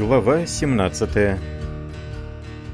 Глава 17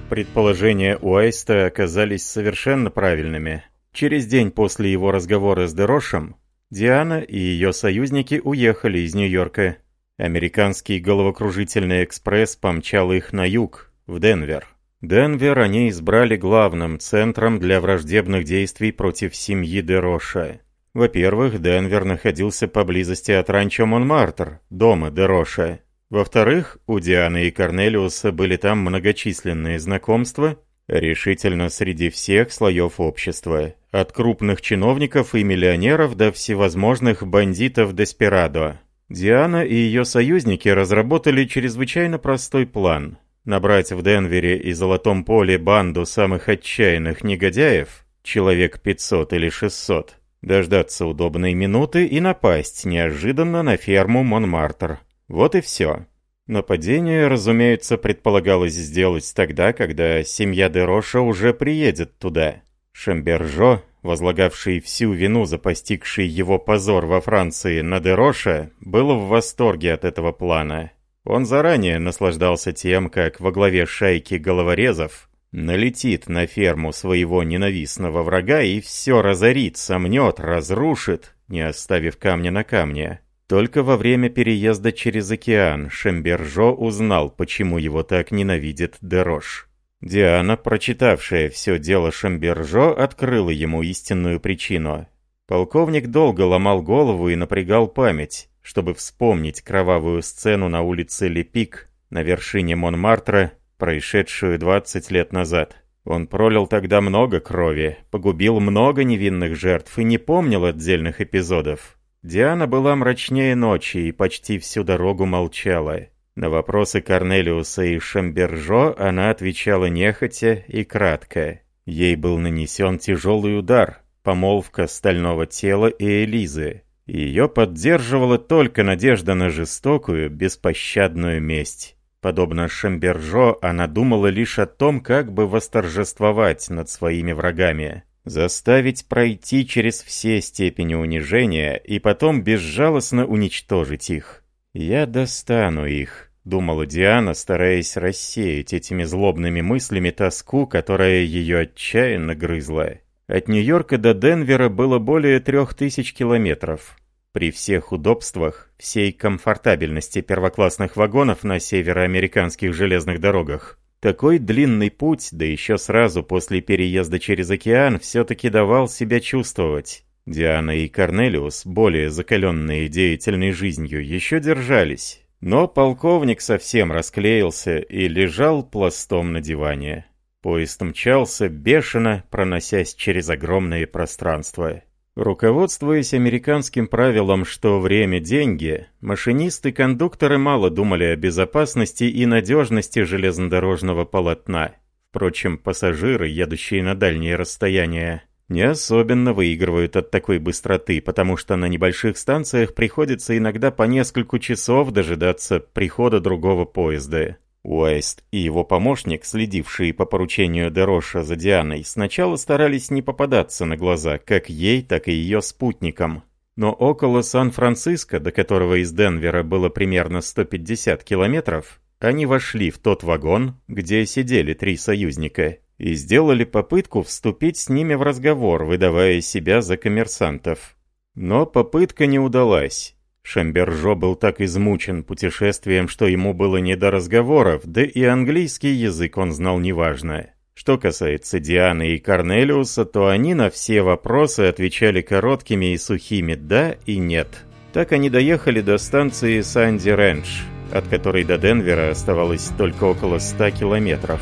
Предположения Уайста оказались совершенно правильными. Через день после его разговора с Дерошем, Диана и ее союзники уехали из Нью-Йорка. Американский головокружительный экспресс помчал их на юг, в Денвер. Денвер они избрали главным центром для враждебных действий против семьи Дероша. Во-первых, Денвер находился поблизости от ранчо Монмартр, дома Дероша. Во-вторых, у Дианы и Корнелиуса были там многочисленные знакомства, решительно среди всех слоев общества, от крупных чиновников и миллионеров до всевозможных бандитов-деспирадо. Диана и ее союзники разработали чрезвычайно простой план – набрать в Денвере и Золотом поле банду самых отчаянных негодяев, человек 500 или 600, дождаться удобной минуты и напасть неожиданно на ферму Монмартр. Вот и все. Нападение, разумеется, предполагалось сделать тогда, когда семья Дероша уже приедет туда. Шамбержо, возлагавший всю вину за постигший его позор во Франции на Дероша, был в восторге от этого плана. Он заранее наслаждался тем, как во главе шайки головорезов налетит на ферму своего ненавистного врага и все разорит, сомнет, разрушит, не оставив камня на камне. Только во время переезда через океан Шембержо узнал, почему его так ненавидит Дерош. Диана, прочитавшая все дело Шамбержо, открыла ему истинную причину. Полковник долго ломал голову и напрягал память, чтобы вспомнить кровавую сцену на улице Лепик, на вершине Монмартра, происшедшую 20 лет назад. Он пролил тогда много крови, погубил много невинных жертв и не помнил отдельных эпизодов. Диана была мрачнее ночи и почти всю дорогу молчала. На вопросы Корнелиуса и Шамбержо она отвечала нехотя и кратко. Ей был нанесен тяжелый удар, помолвка стального тела и Элизы. Ее поддерживала только надежда на жестокую, беспощадную месть. Подобно Шамбержо, она думала лишь о том, как бы восторжествовать над своими врагами. Заставить пройти через все степени унижения и потом безжалостно уничтожить их. «Я достану их», — думала Диана, стараясь рассеять этими злобными мыслями тоску, которая ее отчаянно грызла. От Нью-Йорка до Денвера было более трех тысяч километров. При всех удобствах, всей комфортабельности первоклассных вагонов на североамериканских железных дорогах, такой длинный путь, да еще сразу после переезда через океан, все-таки давал себя чувствовать. Диана и Корнелиус, более закаленные деятельной жизнью, еще держались. Но полковник совсем расклеился и лежал пластом на диване. Поезд мчался бешено, проносясь через огромные пространства. Руководствуясь американским правилом, что время – деньги, машинисты и кондукторы мало думали о безопасности и надежности железнодорожного полотна. Впрочем, пассажиры, едущие на дальние расстояния, не особенно выигрывают от такой быстроты, потому что на небольших станциях приходится иногда по несколько часов дожидаться прихода другого поезда. Уэст и его помощник, следившие по поручению Дероша за Дианой, сначала старались не попадаться на глаза, как ей, так и ее спутникам. Но около Сан-Франциско, до которого из Денвера было примерно 150 километров, они вошли в тот вагон, где сидели три союзника, и сделали попытку вступить с ними в разговор, выдавая себя за коммерсантов. Но попытка не удалась. Шамбержо был так измучен путешествием, что ему было не до разговоров, да и английский язык он знал неважно. Что касается Дианы и Корнелиуса, то они на все вопросы отвечали короткими и сухими «да» и «нет». Так они доехали до станции Санди-Рэндж, от которой до Денвера оставалось только около 100 километров.